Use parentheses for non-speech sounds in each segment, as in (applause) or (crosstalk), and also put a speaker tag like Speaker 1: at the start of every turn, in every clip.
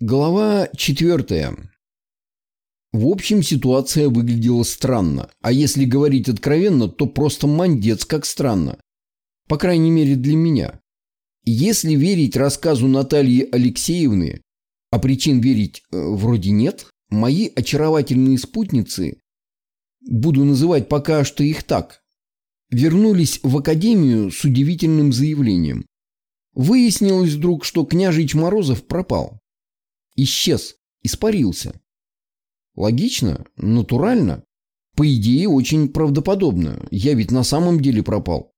Speaker 1: Глава четвертая. В общем, ситуация выглядела странно. А если говорить откровенно, то просто мандец как странно. По крайней мере для меня. Если верить рассказу Натальи Алексеевны, а причин верить э, вроде нет, мои очаровательные спутницы, буду называть пока что их так, вернулись в академию с удивительным заявлением. Выяснилось вдруг, что княжич Морозов пропал. Исчез, испарился. Логично, натурально. По идее, очень правдоподобно. Я ведь на самом деле пропал.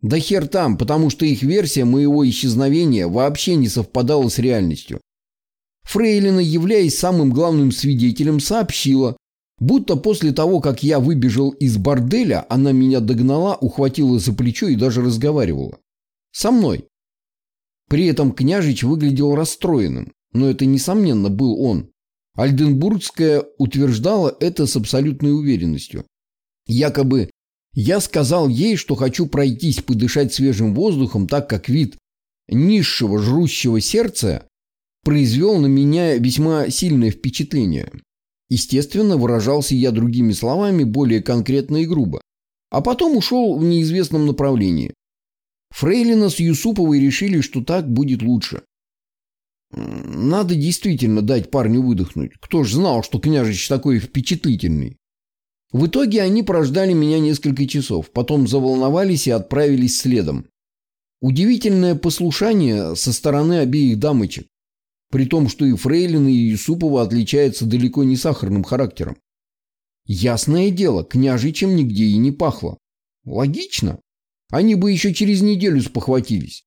Speaker 1: Да хер там, потому что их версия моего исчезновения вообще не совпадала с реальностью. Фрейлина, являясь самым главным свидетелем, сообщила, будто после того, как я выбежал из борделя, она меня догнала, ухватила за плечо и даже разговаривала. Со мной. При этом княжич выглядел расстроенным, но это, несомненно, был он. Альденбургская утверждала это с абсолютной уверенностью. Якобы я сказал ей, что хочу пройтись, подышать свежим воздухом, так как вид низшего жрущего сердца произвел на меня весьма сильное впечатление. Естественно, выражался я другими словами, более конкретно и грубо. А потом ушел в неизвестном направлении. Фрейлина с Юсуповой решили, что так будет лучше. Надо действительно дать парню выдохнуть. Кто ж знал, что княжич такой впечатлительный. В итоге они прождали меня несколько часов, потом заволновались и отправились следом. Удивительное послушание со стороны обеих дамочек. При том, что и Фрейлина, и Юсупова отличаются далеко не сахарным характером. Ясное дело, княжичем нигде и не пахло. Логично. Они бы еще через неделю спохватились.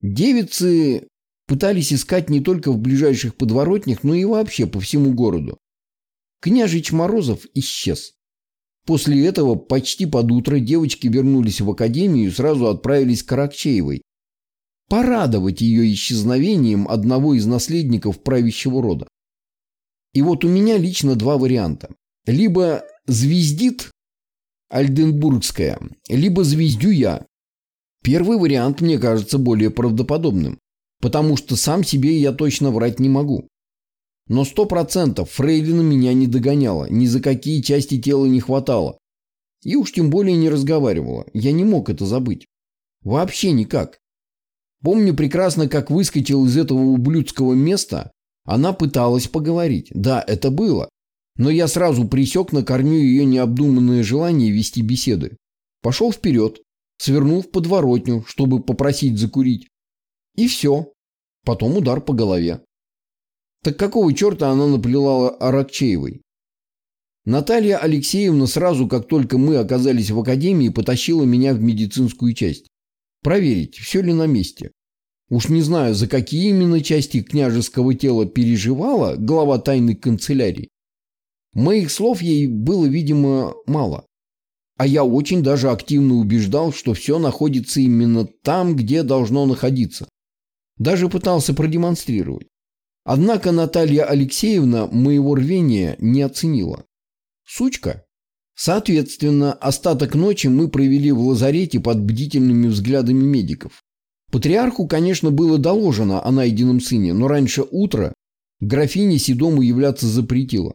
Speaker 1: Девицы пытались искать не только в ближайших подворотнях, но и вообще по всему городу. Княжич Морозов исчез. После этого почти под утро девочки вернулись в академию и сразу отправились к Каракчеевой. Порадовать ее исчезновением одного из наследников правящего рода. И вот у меня лично два варианта. Либо звездит Альденбургская, либо звездю я. Первый вариант мне кажется более правдоподобным, потому что сам себе я точно врать не могу. Но сто процентов Фрейлина меня не догоняла, ни за какие части тела не хватало. И уж тем более не разговаривала. Я не мог это забыть. Вообще никак. Помню прекрасно, как выскочил из этого ублюдского места. Она пыталась поговорить. Да, это было. Но я сразу присек на корню ее необдуманное желание вести беседы. Пошел вперед, свернул в подворотню, чтобы попросить закурить. И все. Потом удар по голове. Так какого черта она наплела Аракчеевой? Наталья Алексеевна сразу, как только мы оказались в академии, потащила меня в медицинскую часть. Проверить, все ли на месте. Уж не знаю, за какие именно части княжеского тела переживала глава тайной канцелярии. Моих слов ей было, видимо, мало. А я очень даже активно убеждал, что все находится именно там, где должно находиться. Даже пытался продемонстрировать. Однако Наталья Алексеевна моего рвения не оценила. Сучка. Соответственно, остаток ночи мы провели в лазарете под бдительными взглядами медиков. Патриарху, конечно, было доложено о найденном сыне, но раньше утра графине Седому являться запретила.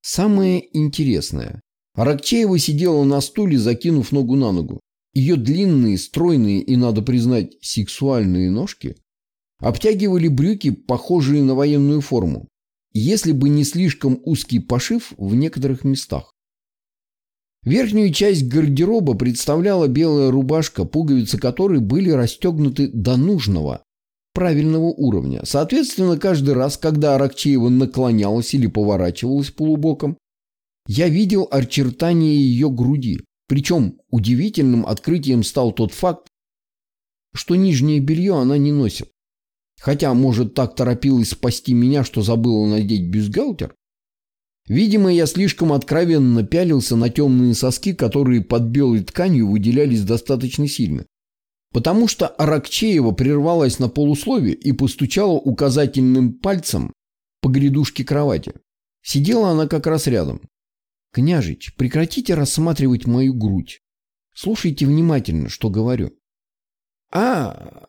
Speaker 1: Самое интересное. Аракчеева сидела на стуле, закинув ногу на ногу. Ее длинные, стройные и, надо признать, сексуальные ножки обтягивали брюки, похожие на военную форму, если бы не слишком узкий пошив в некоторых местах. Верхнюю часть гардероба представляла белая рубашка, пуговицы которой были расстегнуты до нужного, правильного уровня. Соответственно, каждый раз, когда Аракчеева наклонялась или поворачивалась полубоком, я видел очертания ее груди. Причем удивительным открытием стал тот факт, что нижнее белье она не носит. Хотя, может, так торопилась спасти меня, что забыла надеть бюстгальтер? Видимо, я слишком откровенно пялился на темные соски, которые под белой тканью выделялись достаточно сильно потому что Аракчеева прервалась на полуслове и постучала указательным пальцем по грядушке кровати. Сидела она как раз рядом. «Княжич, прекратите рассматривать мою грудь. Слушайте внимательно, что говорю». «А,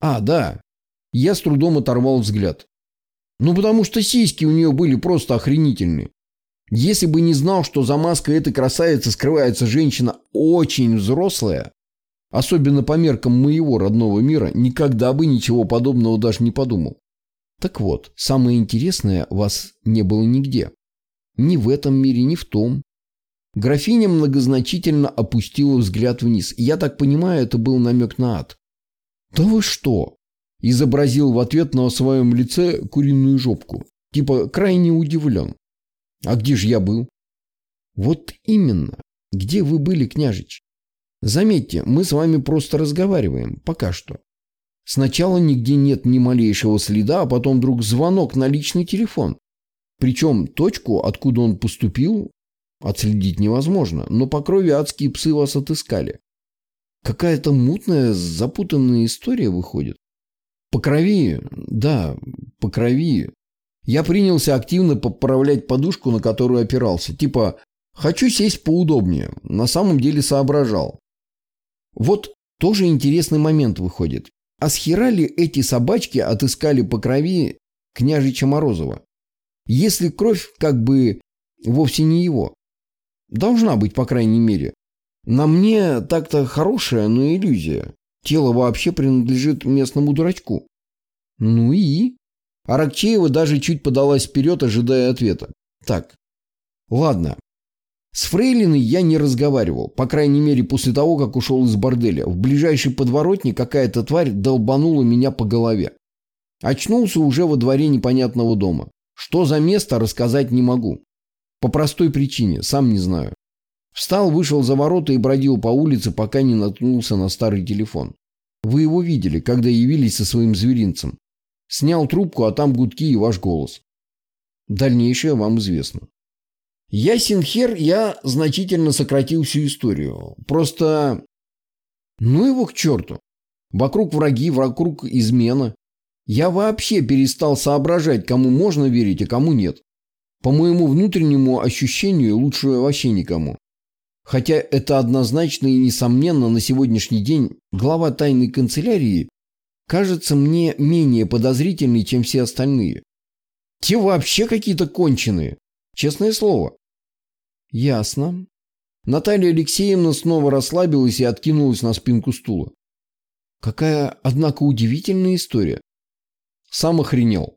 Speaker 1: а, да». Я с трудом оторвал взгляд. Ну, потому что сиськи у нее были просто охренительные. Если бы не знал, что за маской этой красавицы скрывается женщина очень взрослая, особенно по меркам моего родного мира, никогда бы ничего подобного даже не подумал. Так вот, самое интересное вас не было нигде. Ни в этом мире, ни в том. Графиня многозначительно опустила взгляд вниз. Я так понимаю, это был намек на ад. «Да вы что?» Изобразил в ответ на своем лице куриную жопку. Типа крайне удивлен. А где же я был? Вот именно. Где вы были, княжич? Заметьте, мы с вами просто разговариваем. Пока что. Сначала нигде нет ни малейшего следа, а потом вдруг звонок на личный телефон. Причем точку, откуда он поступил, отследить невозможно, но по крови адские псы вас отыскали. Какая-то мутная, запутанная история выходит. По крови, да, по крови. Я принялся активно поправлять подушку, на которую опирался. Типа, хочу сесть поудобнее. На самом деле соображал. Вот тоже интересный момент выходит. А с хера ли эти собачки отыскали по крови княжича Морозова? Если кровь как бы вовсе не его. Должна быть, по крайней мере. На мне так-то хорошая, но иллюзия. Тело вообще принадлежит местному дурачку. Ну и? Аракчеева даже чуть подалась вперед, ожидая ответа. Так, ладно. С Фрейлиной я не разговаривал, по крайней мере после того, как ушел из борделя. В ближайшей подворотне какая-то тварь долбанула меня по голове. Очнулся уже во дворе непонятного дома. Что за место, рассказать не могу. По простой причине, сам не знаю. Встал, вышел за ворота и бродил по улице, пока не наткнулся на старый телефон. Вы его видели, когда явились со своим зверинцем. Снял трубку, а там гудки и ваш голос. Дальнейшее вам известно. Ясен хер, я значительно сократил всю историю. Просто... Ну его к черту. Вокруг враги, вокруг измена. Я вообще перестал соображать, кому можно верить, а кому нет. По моему внутреннему ощущению, лучше вообще никому. Хотя это однозначно и несомненно на сегодняшний день глава тайной канцелярии кажется мне менее подозрительной, чем все остальные. Те вообще какие-то конченые. Честное слово. Ясно. Наталья Алексеевна снова расслабилась и откинулась на спинку стула. Какая, однако, удивительная история. Сам охренел.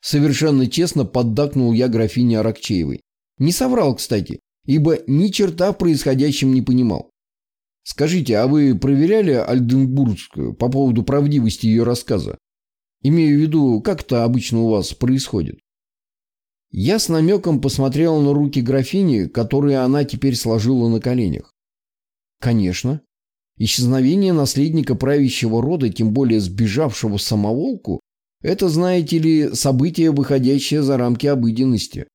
Speaker 1: Совершенно честно поддакнул я графине Аракчеевой. Не соврал, кстати ибо ни черта в происходящем не понимал. Скажите, а вы проверяли Альденбургскую по поводу правдивости ее рассказа? Имею в виду, как это обычно у вас происходит? Я с намеком посмотрел на руки графини, которые она теперь сложила на коленях. Конечно. Исчезновение наследника правящего рода, тем более сбежавшего самоволку, это, знаете ли, событие, выходящее за рамки обыденности.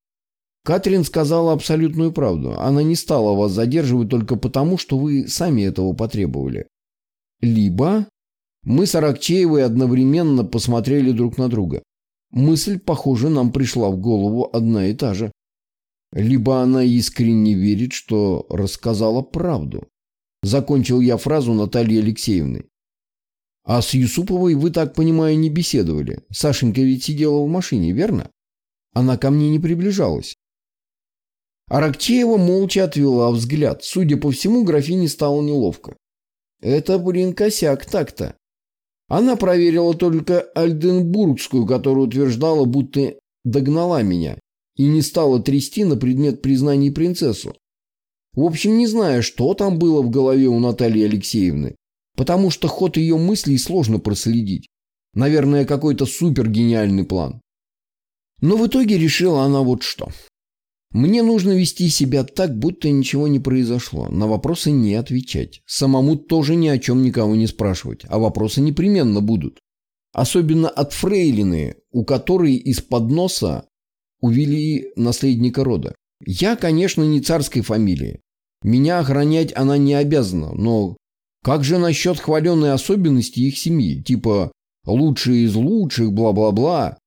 Speaker 1: Катрин сказала абсолютную правду. Она не стала вас задерживать только потому, что вы сами этого потребовали. Либо мы с Аракчеевой одновременно посмотрели друг на друга. Мысль, похоже, нам пришла в голову одна и та же. Либо она искренне верит, что рассказала правду. Закончил я фразу Натальи Алексеевны. А с Юсуповой вы, так понимаю, не беседовали. Сашенька ведь сидела в машине, верно? Она ко мне не приближалась. Аракчеева молча отвела взгляд. Судя по всему, графине стало неловко. Это, блин, косяк так-то. Она проверила только Альденбургскую, которая утверждала, будто догнала меня и не стала трясти на предмет признаний принцессу. В общем, не знаю, что там было в голове у Натальи Алексеевны, потому что ход ее мыслей сложно проследить. Наверное, какой-то супергениальный план. Но в итоге решила она вот что. Мне нужно вести себя так, будто ничего не произошло, на вопросы не отвечать. Самому тоже ни о чем никого не спрашивать, а вопросы непременно будут. Особенно от фрейлины, у которой из-под носа увели наследника рода. Я, конечно, не царской фамилии. Меня охранять она не обязана, но как же насчет хваленной особенности их семьи, типа «лучшие из лучших», бла-бла-бла?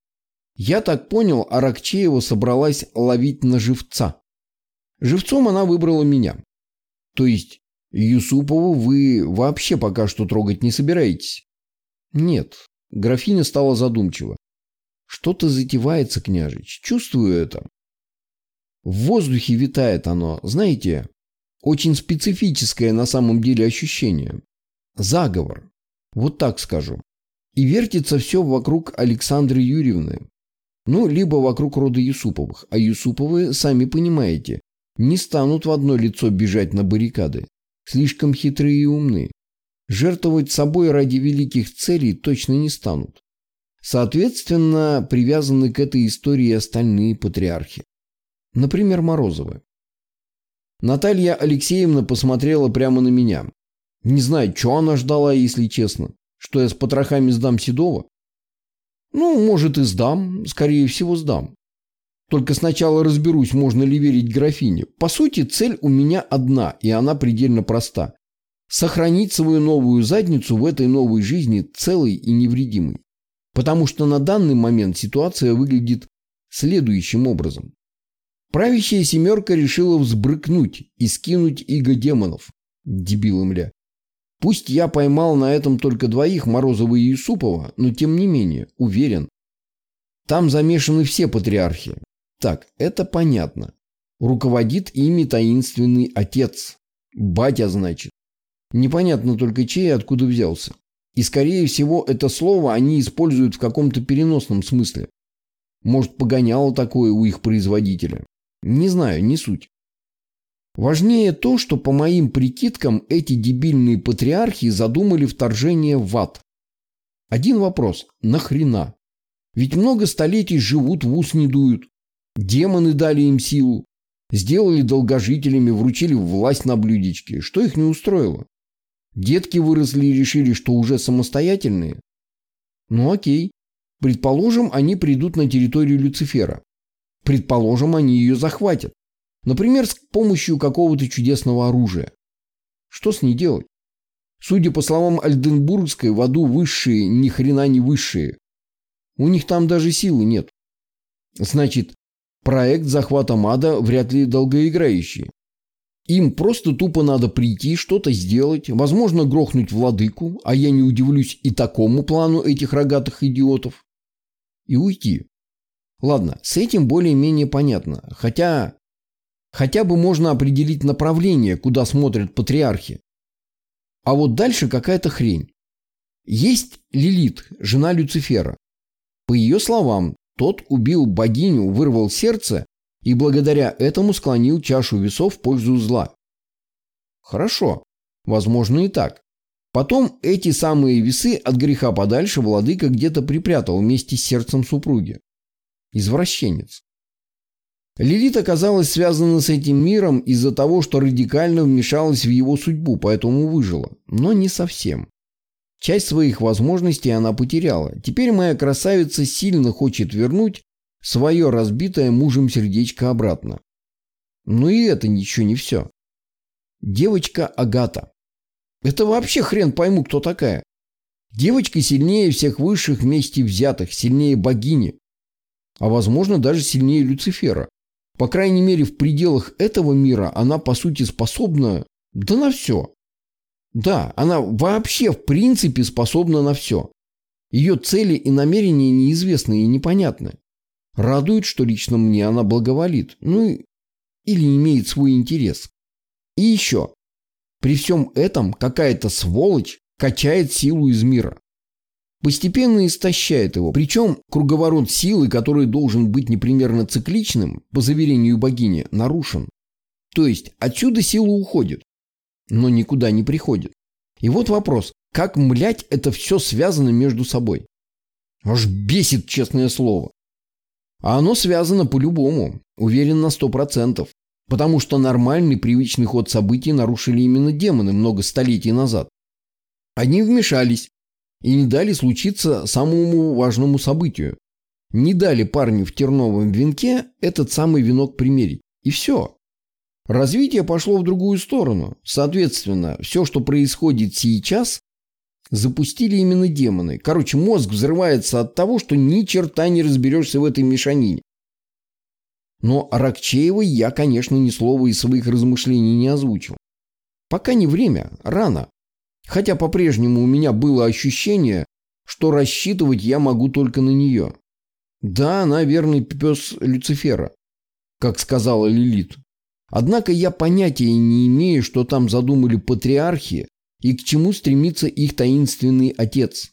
Speaker 1: Я так понял, Аракчеева собралась ловить на живца. Живцом она выбрала меня. То есть Юсупову вы вообще пока что трогать не собираетесь? Нет. Графиня стала задумчива. Что-то затевается, княжич. Чувствую это. В воздухе витает оно, знаете, очень специфическое на самом деле ощущение. Заговор. Вот так скажу. И вертится все вокруг Александры Юрьевны. Ну, либо вокруг рода Юсуповых. А Юсуповы, сами понимаете, не станут в одно лицо бежать на баррикады. Слишком хитрые и умны. Жертвовать собой ради великих целей точно не станут. Соответственно, привязаны к этой истории остальные патриархи. Например, Морозовы. Наталья Алексеевна посмотрела прямо на меня. Не знаю, что она ждала, если честно. Что я с потрохами сдам Седова? Ну, может и сдам, скорее всего сдам. Только сначала разберусь, можно ли верить графине. По сути, цель у меня одна, и она предельно проста. Сохранить свою новую задницу в этой новой жизни целой и невредимой. Потому что на данный момент ситуация выглядит следующим образом. Правящая семерка решила взбрыкнуть и скинуть иго демонов. Дебилы мля. Пусть я поймал на этом только двоих, Морозова и Юсупова, но тем не менее, уверен. Там замешаны все патриархи. Так, это понятно. Руководит ими таинственный отец. Батя, значит. Непонятно только чей и откуда взялся. И, скорее всего, это слово они используют в каком-то переносном смысле. Может, погоняло такое у их производителя. Не знаю, не суть. Важнее то, что по моим прикидкам эти дебильные патриархи задумали вторжение в ад. Один вопрос. Нахрена? Ведь много столетий живут, в ус не дуют. Демоны дали им силу. Сделали долгожителями, вручили власть на блюдечке. Что их не устроило? Детки выросли и решили, что уже самостоятельные? Ну окей. Предположим, они придут на территорию Люцифера. Предположим, они ее захватят. Например, с помощью какого-то чудесного оружия. Что с ней делать? Судя по словам Альденбургской, в аду высшие ни хрена не высшие. У них там даже силы нет. Значит, проект захвата ада вряд ли долгоиграющий. Им просто тупо надо прийти, что-то сделать, возможно, грохнуть владыку, а я не удивлюсь и такому плану этих рогатых идиотов, и уйти. Ладно, с этим более-менее понятно. Хотя... Хотя бы можно определить направление, куда смотрят патриархи. А вот дальше какая-то хрень. Есть Лилит, жена Люцифера. По ее словам, тот убил богиню, вырвал сердце и благодаря этому склонил чашу весов в пользу зла. Хорошо, возможно и так. Потом эти самые весы от греха подальше владыка где-то припрятал вместе с сердцем супруги. Извращенец. Лилит оказалась связана с этим миром из-за того, что радикально вмешалась в его судьбу, поэтому выжила. Но не совсем. Часть своих возможностей она потеряла. Теперь моя красавица сильно хочет вернуть свое разбитое мужем сердечко обратно. Но и это ничего не все. Девочка Агата. Это вообще хрен пойму, кто такая. Девочка сильнее всех высших вместе взятых, сильнее богини а возможно даже сильнее Люцифера. По крайней мере, в пределах этого мира она, по сути, способна да на все. Да, она вообще в принципе способна на все. Ее цели и намерения неизвестны и непонятны. Радует, что лично мне она благоволит. Ну, или имеет свой интерес. И еще. При всем этом какая-то сволочь качает силу из мира постепенно истощает его. Причем круговорот силы, который должен быть непримерно цикличным, по заверению богини, нарушен. То есть отсюда сила уходит, но никуда не приходит. И вот вопрос, как, млять, это все связано между собой? Аж бесит, честное слово. А оно связано по-любому, уверен на сто процентов. Потому что нормальный привычный ход событий нарушили именно демоны много столетий назад. Они вмешались, и не дали случиться самому важному событию. Не дали парню в терновом венке этот самый венок примерить. И все. Развитие пошло в другую сторону. Соответственно, все, что происходит сейчас, запустили именно демоны. Короче, мозг взрывается от того, что ни черта не разберешься в этой мешанине. Но о Рокчеевой я, конечно, ни слова из своих размышлений не озвучил. Пока не время, рано. Хотя по-прежнему у меня было ощущение, что рассчитывать я могу только на нее. Да, она верный пес Люцифера, как сказала Лилит. Однако я понятия не имею, что там задумали патриархи и к чему стремится их таинственный отец.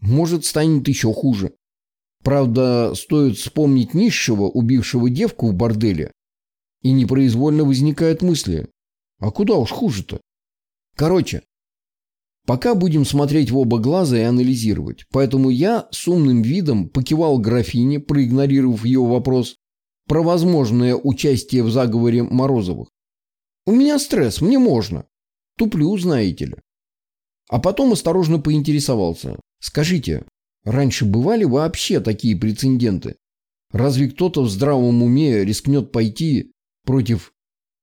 Speaker 1: Может, станет еще хуже. Правда, стоит вспомнить низшего, убившего девку в борделе, и непроизвольно возникают мысли. А куда уж хуже-то? Короче, пока будем смотреть в оба глаза и анализировать. Поэтому я с умным видом покивал графине, проигнорировав ее вопрос про возможное участие в заговоре Морозовых. У меня стресс, мне можно. Туплю, знаете ли. А потом осторожно поинтересовался. Скажите, раньше бывали вообще такие прецеденты? Разве кто-то в здравом уме рискнет пойти против...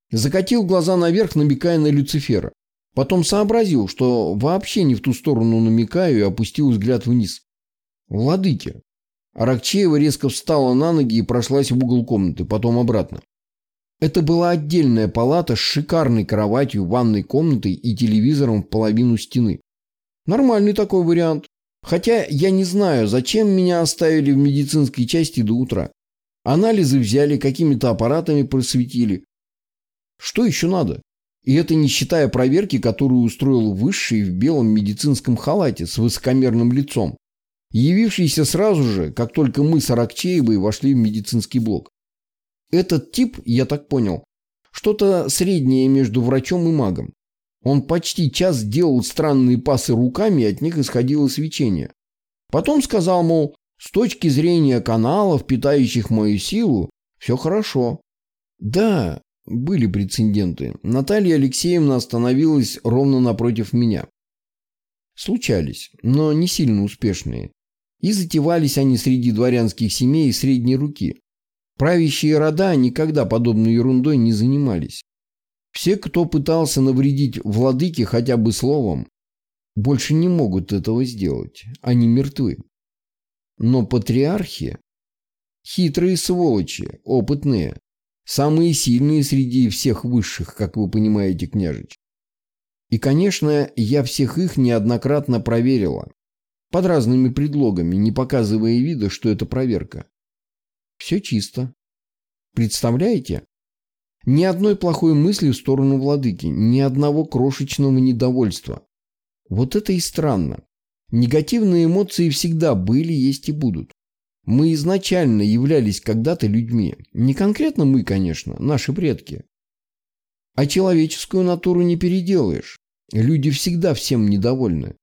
Speaker 1: Закатил глаза наверх, намекая на Люцифера. Потом сообразил, что вообще не в ту сторону намекаю и опустил взгляд вниз. Владыки. Аракчеева резко встала на ноги и прошлась в угол комнаты, потом обратно. Это была отдельная палата с шикарной кроватью, ванной комнатой и телевизором в половину стены. Нормальный такой вариант. Хотя я не знаю, зачем меня оставили в медицинской части до утра. Анализы взяли, какими-то аппаратами просветили. Что еще надо? И это не считая проверки, которую устроил высший в белом медицинском халате с высокомерным лицом, явившийся сразу же, как только мы с Аракчеевой вошли в медицинский блок. Этот тип, я так понял, что-то среднее между врачом и магом. Он почти час делал странные пасы руками, и от них исходило свечение. Потом сказал, мол, с точки зрения каналов, питающих мою силу, все хорошо. Да, были прецеденты. Наталья Алексеевна остановилась ровно напротив меня. Случались, но не сильно успешные. И затевались они среди дворянских семей средней руки. Правящие рода никогда подобной ерундой не занимались. Все, кто пытался навредить владыке хотя бы словом, больше не могут этого сделать. Они мертвы. Но патриархи – хитрые сволочи, опытные, самые сильные среди всех высших, как вы понимаете, княжич. И, конечно, я всех их неоднократно проверила. Под разными предлогами, не показывая вида, что это проверка. Все чисто. Представляете? Ни одной плохой мысли в сторону владыки, ни одного крошечного недовольства. Вот это и странно. Негативные эмоции всегда были, есть и будут. Мы изначально являлись когда-то людьми. Не конкретно мы, конечно, наши предки. А человеческую натуру не переделаешь. Люди всегда всем недовольны.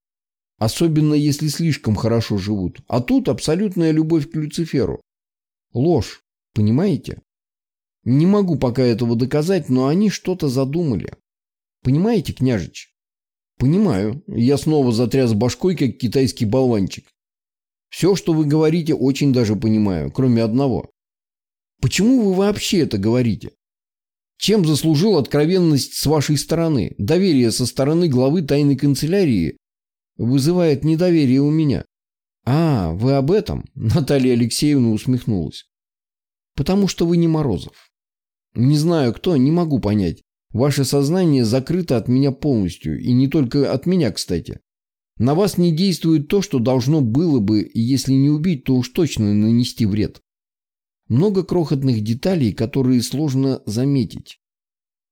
Speaker 1: Особенно если слишком хорошо живут. А тут абсолютная любовь к Люциферу. Ложь. Понимаете? Не могу пока этого доказать, но они что-то задумали. Понимаете, княжич? Понимаю. Я снова затряс башкой, как китайский болванчик. Все, что вы говорите, очень даже понимаю, кроме одного. Почему вы вообще это говорите? Чем заслужил откровенность с вашей стороны? Доверие со стороны главы тайной канцелярии вызывает недоверие у меня. А, вы об этом? (laughs) Наталья Алексеевна усмехнулась. Потому что вы не Морозов. Не знаю кто, не могу понять. Ваше сознание закрыто от меня полностью, и не только от меня, кстати. На вас не действует то, что должно было бы, если не убить, то уж точно нанести вред. Много крохотных деталей, которые сложно заметить.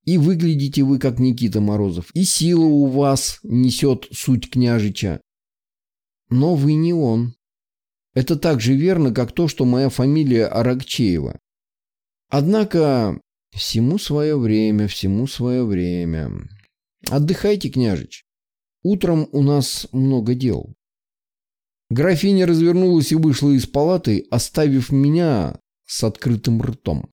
Speaker 1: И выглядите вы, как Никита Морозов, и сила у вас несет суть княжича. Но вы не он. Это так же верно, как то, что моя фамилия Аракчеева. Однако Всему свое время, всему свое время. Отдыхайте, княжич. Утром у нас много дел. Графиня развернулась и вышла из палаты, оставив меня с открытым ртом.